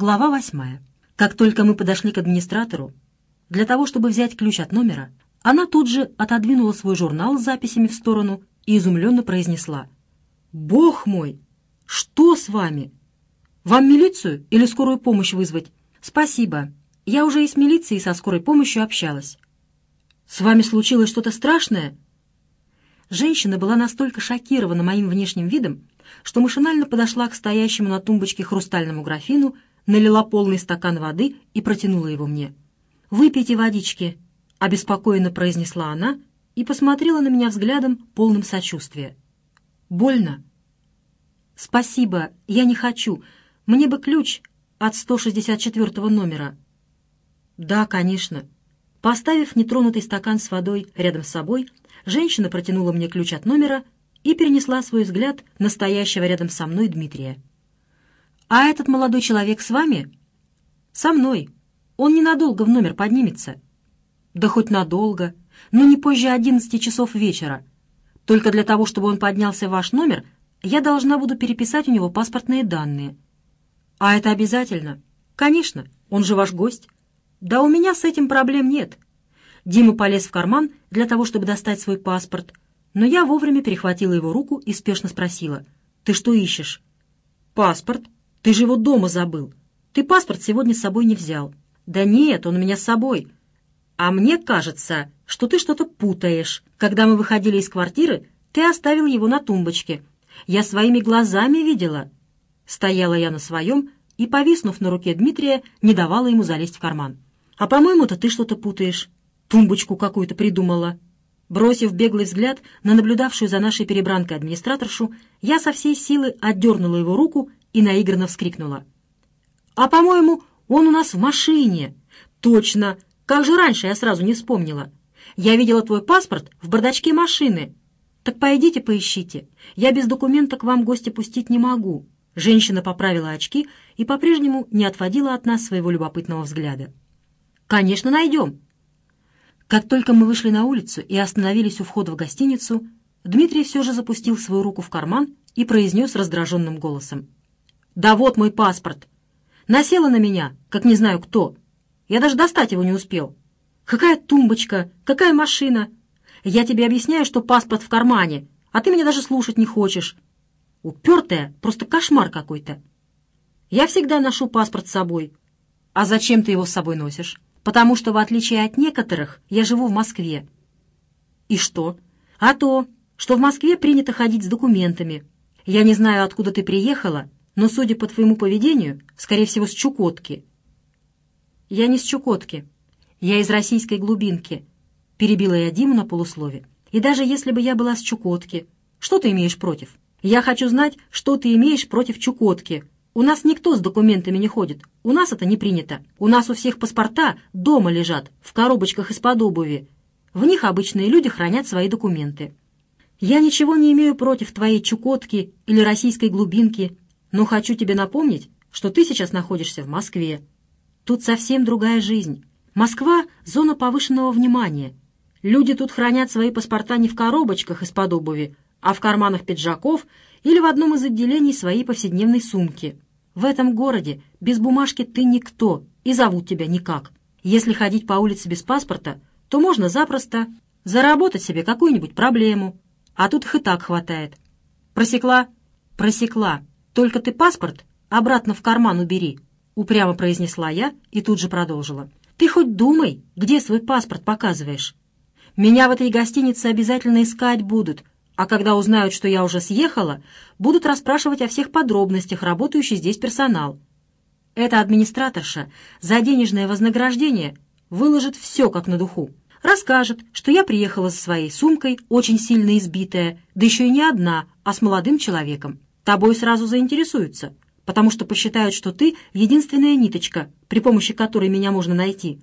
Глава восьмая. Как только мы подошли к администратору, для того, чтобы взять ключ от номера, она тут же отодвинула свой журнал с записями в сторону и изумленно произнесла. «Бог мой! Что с вами? Вам милицию или скорую помощь вызвать?» «Спасибо. Я уже и с милицией, и со скорой помощью общалась». «С вами случилось что-то страшное?» Женщина была настолько шокирована моим внешним видом, что машинально подошла к стоящему на тумбочке хрустальному графину, налила полный стакан воды и протянула его мне. «Выпейте водички», — обеспокоенно произнесла она и посмотрела на меня взглядом, полным сочувствия. «Больно?» «Спасибо, я не хочу. Мне бы ключ от 164 номера». «Да, конечно». Поставив нетронутый стакан с водой рядом с собой, женщина протянула мне ключ от номера и перенесла свой взгляд настоящего рядом со мной Дмитрия. «А этот молодой человек с вами?» «Со мной. Он ненадолго в номер поднимется». «Да хоть надолго, но не позже одиннадцати часов вечера. Только для того, чтобы он поднялся в ваш номер, я должна буду переписать у него паспортные данные». «А это обязательно?» «Конечно, он же ваш гость». «Да у меня с этим проблем нет». Дима полез в карман для того, чтобы достать свой паспорт, но я вовремя перехватила его руку и спешно спросила. «Ты что ищешь?» «Паспорт. Ты же его дома забыл. Ты паспорт сегодня с собой не взял». «Да нет, он у меня с собой. А мне кажется, что ты что-то путаешь. Когда мы выходили из квартиры, ты оставил его на тумбочке. Я своими глазами видела». Стояла я на своем и, повиснув на руке Дмитрия, не давала ему залезть в карман. «А, по-моему-то, ты что-то путаешь. Тумбочку какую-то придумала». Бросив беглый взгляд на наблюдавшую за нашей перебранкой администраторшу, я со всей силы отдернула его руку и наигранно вскрикнула. «А, по-моему, он у нас в машине!» «Точно! Как же раньше я сразу не вспомнила! Я видела твой паспорт в бардачке машины!» «Так пойдите поищите. Я без документа к вам гостя пустить не могу». Женщина поправила очки и по-прежнему не отводила от нас своего любопытного взгляда. «Конечно, найдем. Как только мы вышли на улицу и остановились у входа в гостиницу, Дмитрий все же запустил свою руку в карман и произнес раздраженным голосом. «Да вот мой паспорт! Насела на меня, как не знаю кто. Я даже достать его не успел. Какая тумбочка, какая машина! Я тебе объясняю, что паспорт в кармане, а ты меня даже слушать не хочешь. Упертая, просто кошмар какой-то. Я всегда ношу паспорт с собой. А зачем ты его с собой носишь?» потому что, в отличие от некоторых, я живу в Москве». «И что?» «А то, что в Москве принято ходить с документами. Я не знаю, откуда ты приехала, но, судя по твоему поведению, скорее всего, с Чукотки». «Я не с Чукотки. Я из российской глубинки», — перебила я Диму на полуслове. «И даже если бы я была с Чукотки, что ты имеешь против? Я хочу знать, что ты имеешь против Чукотки, у нас никто с документами не ходит. У нас это не принято. У нас у всех паспорта дома лежат, в коробочках из-под обуви. В них обычные люди хранят свои документы. Я ничего не имею против твоей Чукотки или российской глубинки, но хочу тебе напомнить, что ты сейчас находишься в Москве. Тут совсем другая жизнь. Москва — зона повышенного внимания. Люди тут хранят свои паспорта не в коробочках из-под обуви, а в карманах пиджаков или в одном из отделений своей повседневной сумки. В этом городе без бумажки ты никто, и зовут тебя никак. Если ходить по улице без паспорта, то можно запросто заработать себе какую-нибудь проблему, а тут их и так хватает. Просекла? Просекла. Только ты паспорт обратно в карман убери, упрямо произнесла я и тут же продолжила. Ты хоть думай, где свой паспорт показываешь. Меня в этой гостинице обязательно искать будут, а когда узнают, что я уже съехала, будут расспрашивать о всех подробностях, работающий здесь персонал. Эта администраторша за денежное вознаграждение выложит все как на духу. Расскажет, что я приехала со своей сумкой, очень сильно избитая, да еще и не одна, а с молодым человеком. Тобой сразу заинтересуются, потому что посчитают, что ты единственная ниточка, при помощи которой меня можно найти.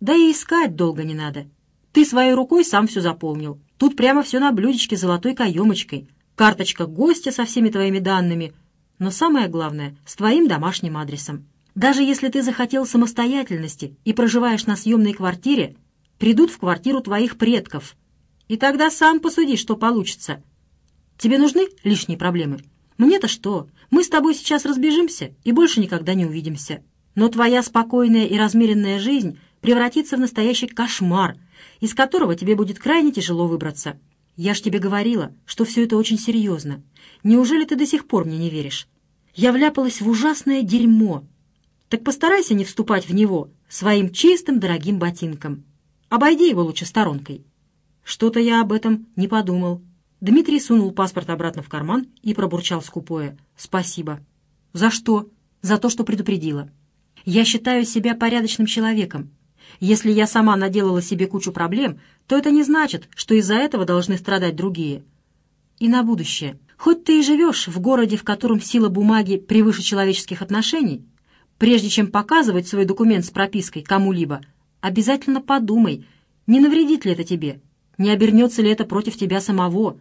Да и искать долго не надо. Ты своей рукой сам все заполнил. Тут прямо все на блюдечке золотой каемочкой. Карточка гостя со всеми твоими данными. Но самое главное, с твоим домашним адресом. Даже если ты захотел самостоятельности и проживаешь на съемной квартире, придут в квартиру твоих предков. И тогда сам посуди, что получится. Тебе нужны лишние проблемы? Мне-то что? Мы с тобой сейчас разбежимся и больше никогда не увидимся. Но твоя спокойная и размеренная жизнь превратится в настоящий кошмар, из которого тебе будет крайне тяжело выбраться. Я ж тебе говорила, что все это очень серьезно. Неужели ты до сих пор мне не веришь? Я вляпалась в ужасное дерьмо. Так постарайся не вступать в него своим чистым дорогим ботинком. Обойди его лучше сторонкой. Что-то я об этом не подумал. Дмитрий сунул паспорт обратно в карман и пробурчал скупое. «Спасибо». «За что?» «За то, что предупредила. Я считаю себя порядочным человеком. Если я сама наделала себе кучу проблем, то это не значит, что из-за этого должны страдать другие. И на будущее. Хоть ты и живешь в городе, в котором сила бумаги превыше человеческих отношений, прежде чем показывать свой документ с пропиской кому-либо, обязательно подумай, не навредит ли это тебе, не обернется ли это против тебя самого.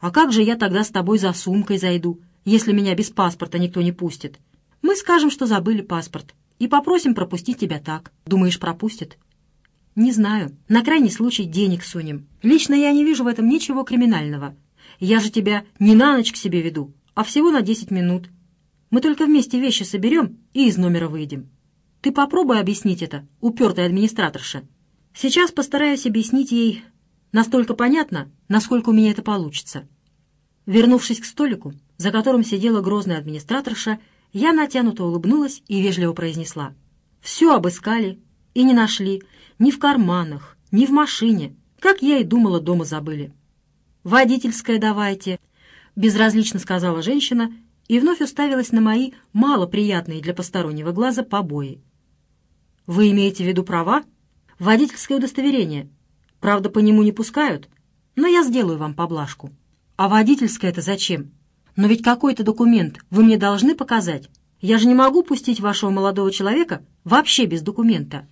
А как же я тогда с тобой за сумкой зайду, если меня без паспорта никто не пустит? Мы скажем, что забыли паспорт, и попросим пропустить тебя так. Думаешь, пропустят? Не знаю. На крайний случай денег сунем. Лично я не вижу в этом ничего криминального. Я же тебя не на ночь к себе веду, а всего на десять минут. Мы только вместе вещи соберем и из номера выйдем. Ты попробуй объяснить это, упертая администраторша. Сейчас постараюсь объяснить ей настолько понятно, насколько у меня это получится. Вернувшись к столику, за которым сидела грозная администраторша, я натянуто улыбнулась и вежливо произнесла. «Все обыскали и не нашли. Ни в карманах, ни в машине. Как я и думала, дома забыли». «Водительское давайте», — безразлично сказала женщина и вновь уставилась на мои малоприятные для постороннего глаза побои. «Вы имеете в виду права? Водительское удостоверение. Правда, по нему не пускают, но я сделаю вам поблажку. А водительское это зачем?» Но ведь какой-то документ вы мне должны показать. Я же не могу пустить вашего молодого человека вообще без документа.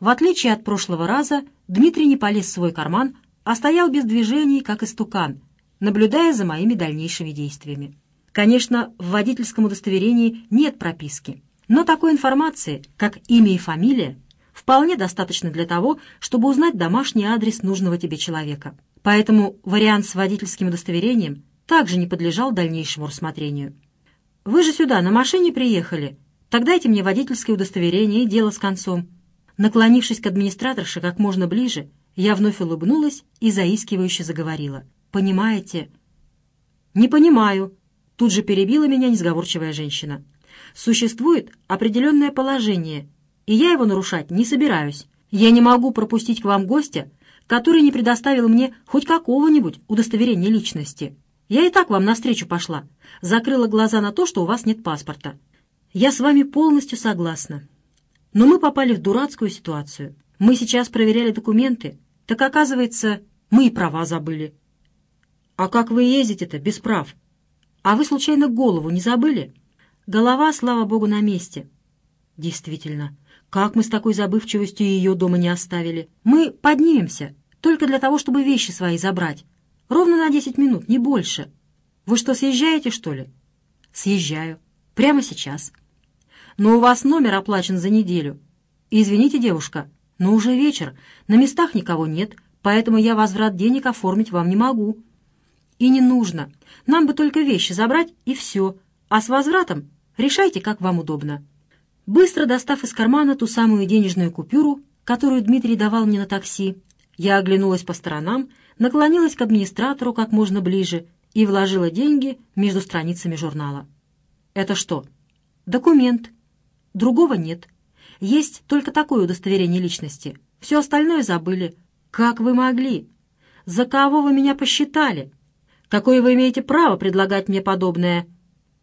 В отличие от прошлого раза, Дмитрий не полез в свой карман, а стоял без движений, как истукан, наблюдая за моими дальнейшими действиями. Конечно, в водительском удостоверении нет прописки, но такой информации, как имя и фамилия, вполне достаточно для того, чтобы узнать домашний адрес нужного тебе человека. Поэтому вариант с водительским удостоверением также не подлежал дальнейшему рассмотрению. «Вы же сюда на машине приехали. Так дайте мне водительское удостоверение и дело с концом». Наклонившись к администраторше как можно ближе, я вновь улыбнулась и заискивающе заговорила. «Понимаете?» «Не понимаю», — тут же перебила меня несговорчивая женщина. «Существует определенное положение, и я его нарушать не собираюсь. Я не могу пропустить к вам гостя, который не предоставил мне хоть какого-нибудь удостоверения личности». Я и так вам навстречу пошла. Закрыла глаза на то, что у вас нет паспорта. Я с вами полностью согласна. Но мы попали в дурацкую ситуацию. Мы сейчас проверяли документы. Так оказывается, мы и права забыли. А как вы ездите-то без прав? А вы случайно голову не забыли? Голова, слава богу, на месте. Действительно, как мы с такой забывчивостью ее дома не оставили? Мы поднимемся, только для того, чтобы вещи свои забрать. Ровно на десять минут, не больше. Вы что, съезжаете, что ли? Съезжаю. Прямо сейчас. Но у вас номер оплачен за неделю. Извините, девушка, но уже вечер, на местах никого нет, поэтому я возврат денег оформить вам не могу. И не нужно. Нам бы только вещи забрать, и все. А с возвратом решайте, как вам удобно. Быстро достав из кармана ту самую денежную купюру, которую Дмитрий давал мне на такси, я оглянулась по сторонам наклонилась к администратору как можно ближе и вложила деньги между страницами журнала. «Это что?» «Документ. Другого нет. Есть только такое удостоверение личности. Все остальное забыли. Как вы могли? За кого вы меня посчитали? Какое вы имеете право предлагать мне подобное?»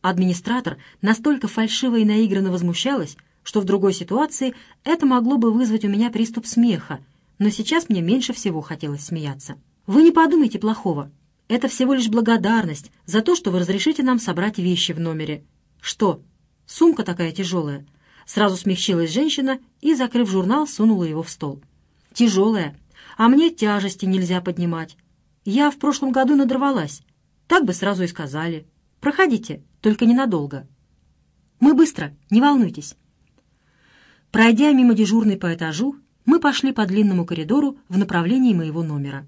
Администратор настолько фальшиво и наигранно возмущалась, что в другой ситуации это могло бы вызвать у меня приступ смеха, но сейчас мне меньше всего хотелось смеяться. Вы не подумайте плохого. Это всего лишь благодарность за то, что вы разрешите нам собрать вещи в номере. Что? Сумка такая тяжелая. Сразу смягчилась женщина и, закрыв журнал, сунула его в стол. Тяжелая. А мне тяжести нельзя поднимать. Я в прошлом году надорвалась. Так бы сразу и сказали. Проходите, только ненадолго. Мы быстро, не волнуйтесь. Пройдя мимо дежурной по этажу, мы пошли по длинному коридору в направлении моего номера.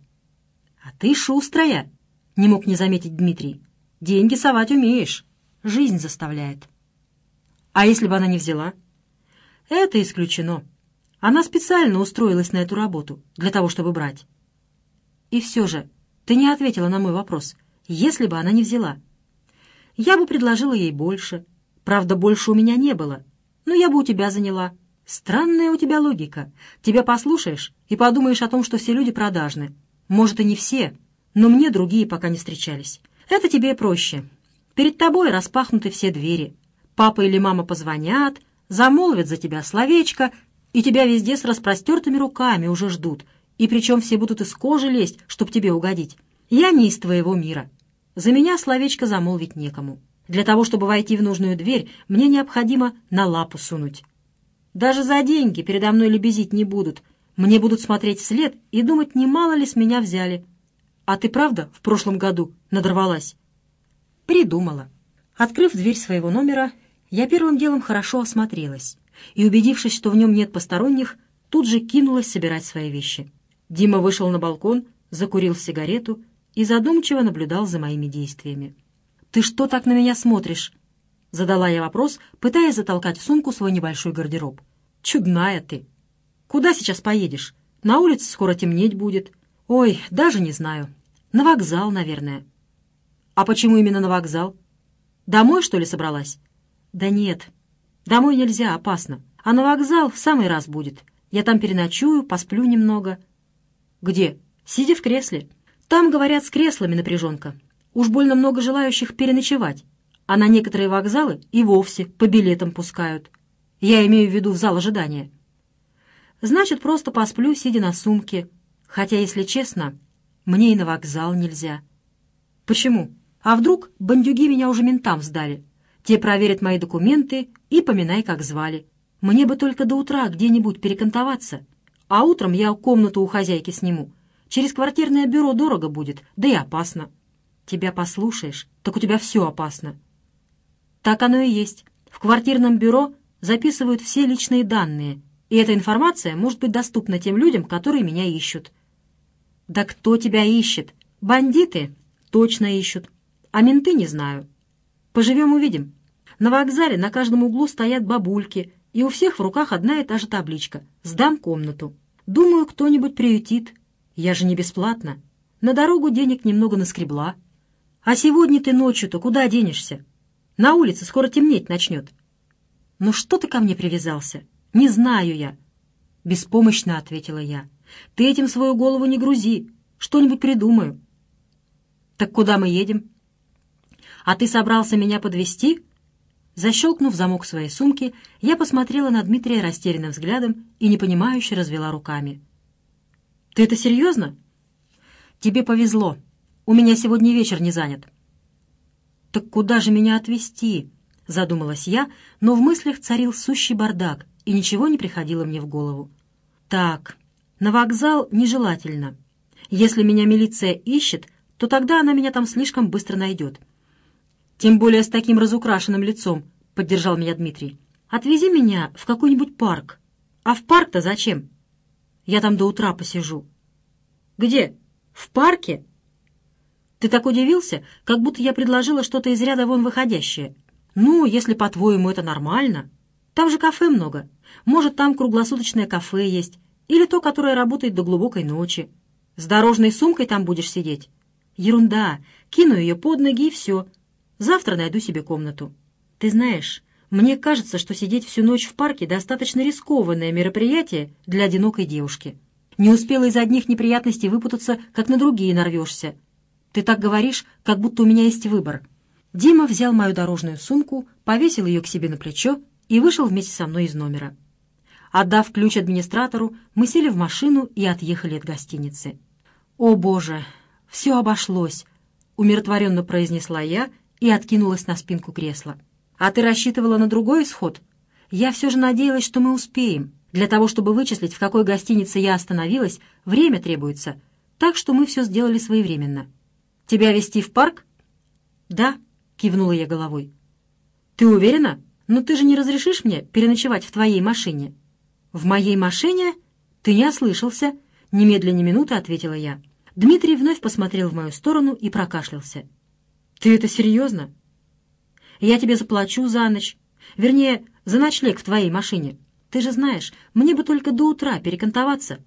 «А ты шустрая!» — не мог не заметить Дмитрий. «Деньги совать умеешь!» жизнь заставляет. А если бы она не взяла? Это исключено. Она специально устроилась на эту работу, для того, чтобы брать. И все же, ты не ответила на мой вопрос. Если бы она не взяла, я бы предложила ей больше. Правда, больше у меня не было. Но я бы у тебя заняла. Странная у тебя логика. Тебя послушаешь и подумаешь о том, что все люди продажны. Может, и не все, но мне другие пока не встречались. Это тебе проще. Перед тобой распахнуты все двери. Папа или мама позвонят, замолвят за тебя словечко, и тебя везде с распростертыми руками уже ждут. И причем все будут из кожи лезть, чтоб тебе угодить. Я не из твоего мира. За меня словечко замолвить некому. Для того, чтобы войти в нужную дверь, мне необходимо на лапу сунуть. Даже за деньги передо мной лебезить не будут. Мне будут смотреть вслед и думать, немало ли с меня взяли. А ты правда в прошлом году надорвалась? Придумала. Открыв дверь своего номера, я первым делом хорошо осмотрелась и, убедившись, что в нем нет посторонних, тут же кинулась собирать свои вещи. Дима вышел на балкон, закурил сигарету и задумчиво наблюдал за моими действиями. «Ты что так на меня смотришь?» Задала я вопрос, пытаясь затолкать в сумку свой небольшой гардероб. «Чудная ты! Куда сейчас поедешь? На улице скоро темнеть будет. Ой, даже не знаю. На вокзал, наверное». «А почему именно на вокзал? Домой, что ли, собралась?» «Да нет. Домой нельзя, опасно. А на вокзал в самый раз будет. Я там переночую, посплю немного». «Где?» «Сидя в кресле». Там, говорят, с креслами напряженка. Уж больно много желающих переночевать. А на некоторые вокзалы и вовсе по билетам пускают. Я имею в виду в зал ожидания. Значит, просто посплю, сидя на сумке. Хотя, если честно, мне и на вокзал нельзя. Почему? А вдруг бандюги меня уже ментам сдали? Те проверят мои документы и поминай, как звали. Мне бы только до утра где-нибудь перекантоваться. А утром я комнату у хозяйки сниму Через квартирное бюро дорого будет, да и опасно. Тебя послушаешь, так у тебя все опасно. Так оно и есть. В квартирном бюро записывают все личные данные, и эта информация может быть доступна тем людям, которые меня ищут. Да кто тебя ищет? Бандиты? Точно ищут. А менты не знаю. Поживем увидим. На вокзале на каждом углу стоят бабульки, и у всех в руках одна и та же табличка «Сдам комнату». Думаю, кто-нибудь приютит, я же не бесплатно. На дорогу денег немного наскребла. А сегодня ты ночью-то куда денешься? На улице скоро темнеть начнет. Ну что ты ко мне привязался? Не знаю я. Беспомощно ответила я. Ты этим свою голову не грузи. Что-нибудь придумаю. Так куда мы едем? А ты собрался меня подвести? Защелкнув замок своей сумки, я посмотрела на Дмитрия растерянным взглядом и непонимающе развела руками. «Ты это серьезно?» «Тебе повезло. У меня сегодня вечер не занят». «Так куда же меня отвезти?» — задумалась я, но в мыслях царил сущий бардак, и ничего не приходило мне в голову. «Так, на вокзал нежелательно. Если меня милиция ищет, то тогда она меня там слишком быстро найдет. Тем более с таким разукрашенным лицом», — поддержал меня Дмитрий. «Отвези меня в какой-нибудь парк. А в парк-то зачем?» Я там до утра посижу». «Где? В парке?» «Ты так удивился, как будто я предложила что-то из ряда вон выходящее. Ну, если, по-твоему, это нормально. Там же кафе много. Может, там круглосуточное кафе есть. Или то, которое работает до глубокой ночи. С дорожной сумкой там будешь сидеть. Ерунда. Кину ее под ноги и все. Завтра найду себе комнату. Ты знаешь, мне кажется, что сидеть всю ночь в парке достаточно рискованное мероприятие для одинокой девушки. Не успела из одних неприятностей выпутаться, как на другие нарвешься. Ты так говоришь, как будто у меня есть выбор. Дима взял мою дорожную сумку, повесил ее к себе на плечо и вышел вместе со мной из номера. Отдав ключ администратору, мы сели в машину и отъехали от гостиницы. «О, Боже! Все обошлось!» — умиротворенно произнесла я и откинулась на спинку кресла. «А ты рассчитывала на другой исход? Я все же надеялась, что мы успеем. Для того, чтобы вычислить, в какой гостинице я остановилась, время требуется. Так что мы все сделали своевременно. Тебя вести в парк?» «Да», — кивнула я головой. «Ты уверена? Но ты же не разрешишь мне переночевать в твоей машине?» «В моей машине? Ты не ослышался?» Немедленно минуты ответила я. Дмитрий вновь посмотрел в мою сторону и прокашлялся. «Ты это серьезно?» Я тебе заплачу за ночь. Вернее, за ночлег в твоей машине. Ты же знаешь, мне бы только до утра перекантоваться.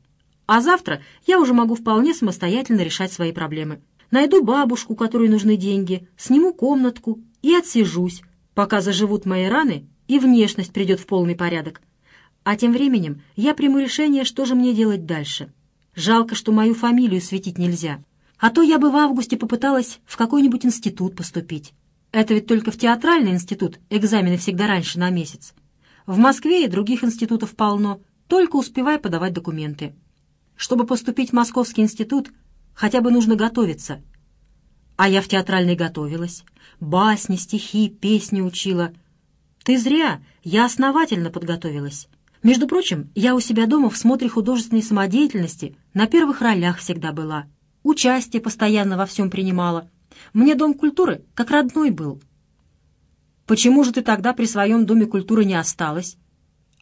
А завтра я уже могу вполне самостоятельно решать свои проблемы. Найду бабушку, которой нужны деньги, сниму комнатку и отсижусь, пока заживут мои раны и внешность придет в полный порядок. А тем временем я приму решение, что же мне делать дальше. Жалко, что мою фамилию светить нельзя. А то я бы в августе попыталась в какой-нибудь институт поступить. Это ведь только в театральный институт экзамены всегда раньше на месяц. В Москве и других институтов полно, только успевай подавать документы. Чтобы поступить в Московский институт, хотя бы нужно готовиться. А я в театральной готовилась. Басни, стихи, песни учила. Ты зря, я основательно подготовилась. Между прочим, я у себя дома в смотре художественной самодеятельности на первых ролях всегда была. Участие постоянно во всем принимала. Мне Дом культуры как родной был. Почему же ты тогда при своем Доме культуры не осталась?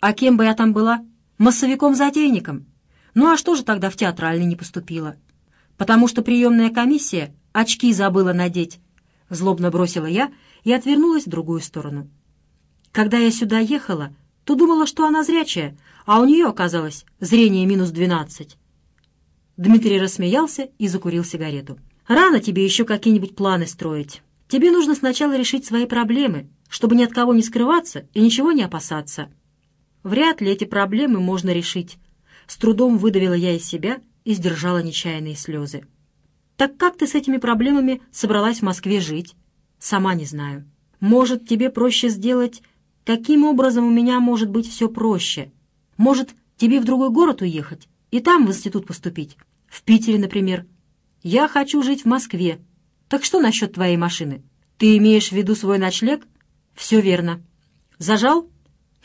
А кем бы я там была? Массовиком-затейником? Ну а что же тогда в театральный не поступила? Потому что приемная комиссия очки забыла надеть. Злобно бросила я и отвернулась в другую сторону. Когда я сюда ехала, то думала, что она зрячая, а у нее оказалось зрение минус двенадцать. Дмитрий рассмеялся и закурил сигарету. «Рано тебе еще какие-нибудь планы строить. Тебе нужно сначала решить свои проблемы, чтобы ни от кого не скрываться и ничего не опасаться. Вряд ли эти проблемы можно решить. С трудом выдавила я из себя и сдержала нечаянные слезы. Так как ты с этими проблемами собралась в Москве жить? Сама не знаю. Может, тебе проще сделать Каким образом у меня может быть все проще? Может, тебе в другой город уехать и там в институт поступить? В Питере, например. Я хочу жить в Москве. Так что насчет твоей машины? Ты имеешь в виду свой ночлег? Все верно. Зажал?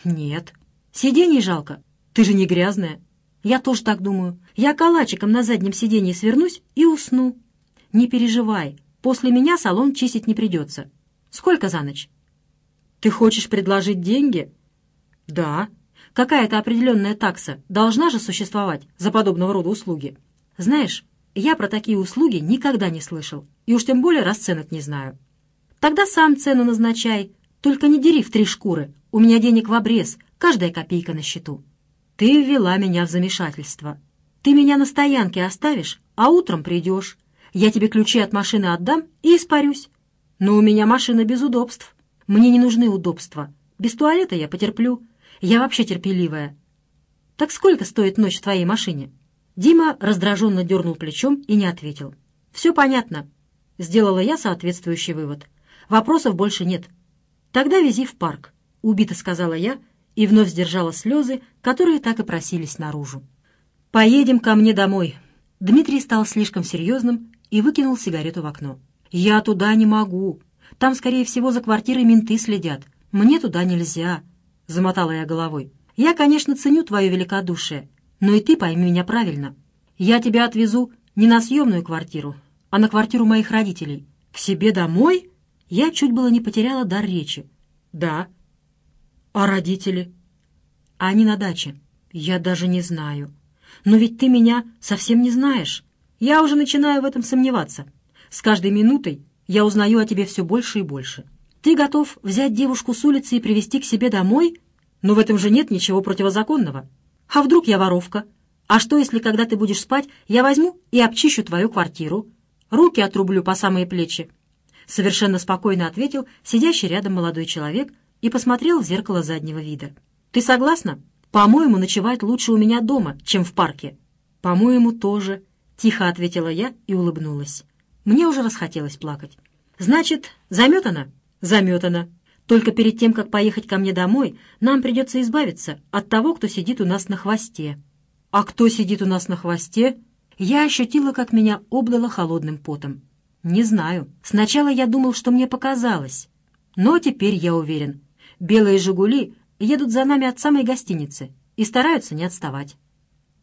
Нет. Сидений жалко. Ты же не грязная. Я тоже так думаю. Я калачиком на заднем сиденье свернусь и усну. Не переживай, после меня салон чистить не придется. Сколько за ночь? Ты хочешь предложить деньги? Да. Какая-то определенная такса должна же существовать за подобного рода услуги. Знаешь, я про такие услуги никогда не слышал, и уж тем более расценок не знаю. Тогда сам цену назначай, только не дери в три шкуры. У меня денег в обрез, каждая копейка на счету. Ты ввела меня в замешательство. Ты меня на стоянке оставишь, а утром придешь. Я тебе ключи от машины отдам и испарюсь. Но у меня машина без удобств. Мне не нужны удобства. Без туалета я потерплю. Я вообще терпеливая. Так сколько стоит ночь в твоей машине?» Дима раздраженно дернул плечом и не ответил. «Все понятно». Сделала я соответствующий вывод. «Вопросов больше нет. Тогда вези в парк», — убито сказала я и вновь сдержала слезы, которые так и просились наружу. «Поедем ко мне домой». Дмитрий стал слишком серьезным и выкинул сигарету в окно. «Я туда не могу. Там, скорее всего, за квартирой менты следят. Мне туда нельзя», — замотала я головой. «Я, конечно, ценю твое великодушие, но и ты пойми меня правильно. Я тебя отвезу не на съемную квартиру, а на квартиру моих родителей. К себе домой?» Я чуть было не потеряла дар речи. «Да». «А родители?» «Они на даче. Я даже не знаю. Но ведь ты меня совсем не знаешь. Я уже начинаю в этом сомневаться. С каждой минутой я узнаю о тебе все больше и больше. Ты готов взять девушку с улицы и привести к себе домой? Но в этом же нет ничего противозаконного. А вдруг я воровка? А что, если, когда ты будешь спать, я возьму и обчищу твою квартиру? Руки отрублю по самые плечи. Совершенно спокойно ответил сидящий рядом молодой человек и посмотрел в зеркало заднего вида. Ты согласна? По-моему, ночевать лучше у меня дома, чем в парке. По-моему, тоже. Тихо ответила я и улыбнулась. Мне уже расхотелось плакать. «Значит, заметана?» «Заметана. Только перед тем, как поехать ко мне домой, нам придется избавиться от того, кто сидит у нас на хвосте». «А кто сидит у нас на хвосте?» Я ощутила, как меня обдало холодным потом. «Не знаю. Сначала я думал, что мне показалось. Но теперь я уверен. Белые «Жигули» едут за нами от самой гостиницы и стараются не отставать.